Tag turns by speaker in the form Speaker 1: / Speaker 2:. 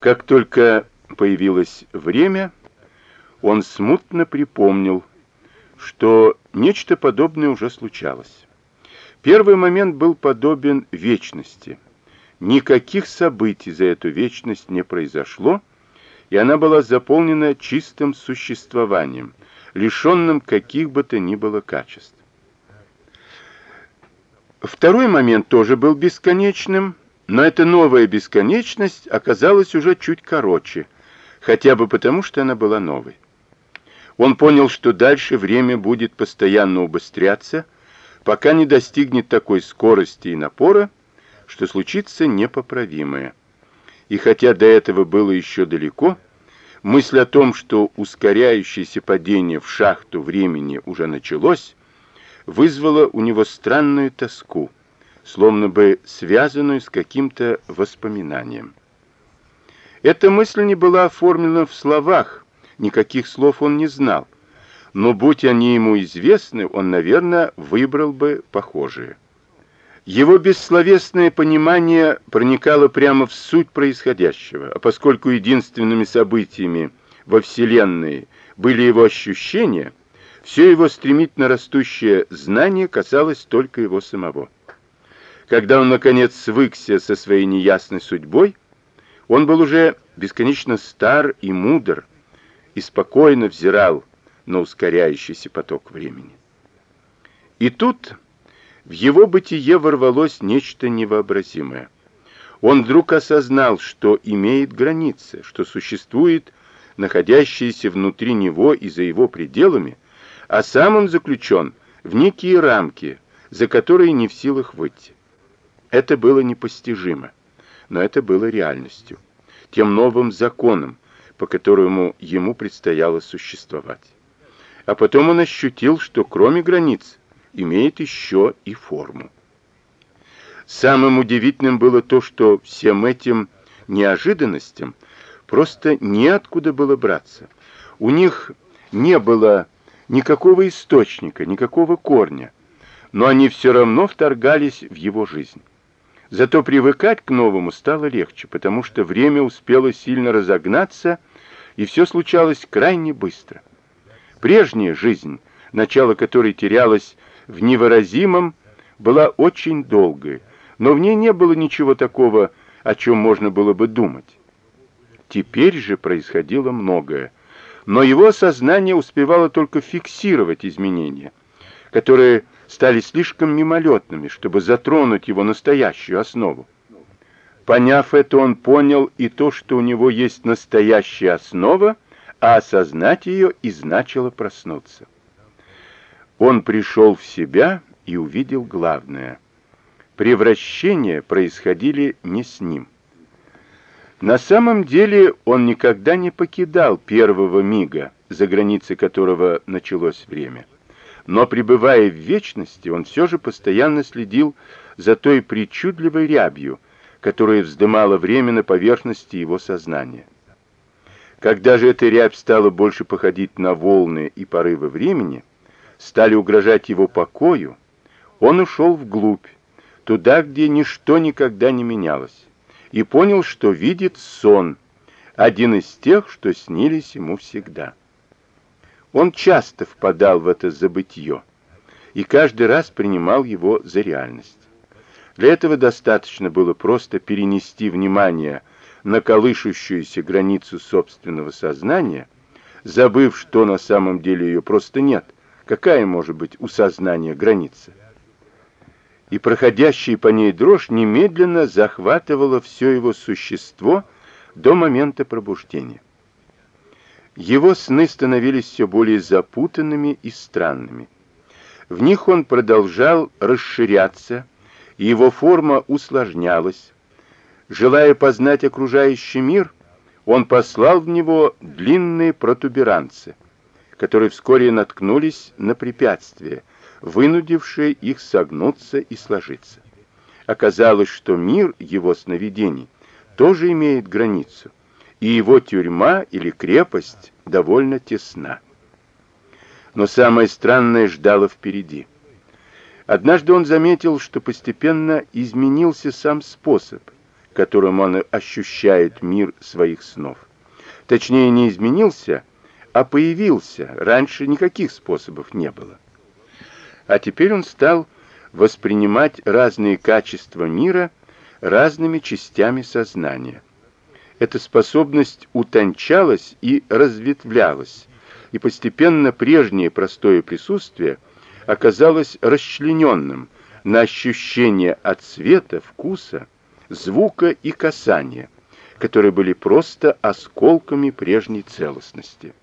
Speaker 1: Как только появилось время, он смутно припомнил, что нечто подобное уже случалось. Первый момент был подобен вечности. Никаких событий за эту вечность не произошло, и она была заполнена чистым существованием, лишенным каких бы то ни было качеств. Второй момент тоже был бесконечным, но эта новая бесконечность оказалась уже чуть короче, хотя бы потому, что она была новой. Он понял, что дальше время будет постоянно убыстряться, пока не достигнет такой скорости и напора, что случится непоправимое. И хотя до этого было еще далеко, мысль о том, что ускоряющееся падение в шахту времени уже началось, вызвала у него странную тоску – словно бы связанную с каким-то воспоминанием. Эта мысль не была оформлена в словах, никаких слов он не знал, но будь они ему известны, он, наверное, выбрал бы похожие. Его бессловесное понимание проникало прямо в суть происходящего, а поскольку единственными событиями во Вселенной были его ощущения, все его стремительно растущее знание касалось только его самого. Когда он, наконец, свыкся со своей неясной судьбой, он был уже бесконечно стар и мудр, и спокойно взирал на ускоряющийся поток времени. И тут в его бытие ворвалось нечто невообразимое. Он вдруг осознал, что имеет границы, что существует находящиеся внутри него и за его пределами, а сам он заключен в некие рамки, за которые не в силах выйти. Это было непостижимо, но это было реальностью, тем новым законом, по которому ему предстояло существовать. А потом он ощутил, что кроме границ имеет еще и форму. Самым удивительным было то, что всем этим неожиданностям просто неоткуда было браться. У них не было никакого источника, никакого корня, но они все равно вторгались в его жизнь. Зато привыкать к новому стало легче, потому что время успело сильно разогнаться, и все случалось крайне быстро. Прежняя жизнь, начало которой терялось в невыразимом, была очень долгой, но в ней не было ничего такого, о чем можно было бы думать. Теперь же происходило многое, но его сознание успевало только фиксировать изменения, которые стали слишком мимолетными, чтобы затронуть его настоящую основу. Поняв это, он понял и то, что у него есть настоящая основа, а осознать ее и значило проснуться. Он пришел в себя и увидел главное. Превращения происходили не с ним. На самом деле он никогда не покидал первого мига, за границей которого началось время. Но пребывая в вечности, он все же постоянно следил за той причудливой рябью, которая вздымала время на поверхности его сознания. Когда же эта рябь стала больше походить на волны и порывы времени, стали угрожать его покою, он ушел вглубь, туда, где ничто никогда не менялось, и понял, что видит сон, один из тех, что снились ему всегда. Он часто впадал в это забытье и каждый раз принимал его за реальность. Для этого достаточно было просто перенести внимание на колышущуюся границу собственного сознания, забыв, что на самом деле ее просто нет. Какая может быть у сознания граница? И проходящая по ней дрожь немедленно захватывала все его существо до момента пробуждения. Его сны становились все более запутанными и странными. В них он продолжал расширяться, и его форма усложнялась. Желая познать окружающий мир, он послал в него длинные протуберанцы, которые вскоре наткнулись на препятствие, вынудившее их согнуться и сложиться. Оказалось, что мир его сновидений тоже имеет границу, и его тюрьма или крепость довольно тесна. Но самое странное ждало впереди. Однажды он заметил, что постепенно изменился сам способ, которым он ощущает мир своих снов. Точнее, не изменился, а появился. Раньше никаких способов не было. А теперь он стал воспринимать разные качества мира разными частями сознания. Эта способность утончалась и разветвлялась, и постепенно прежнее простое присутствие оказалось расчлененным на ощущения от цвета, вкуса, звука и касания, которые были просто осколками прежней целостности.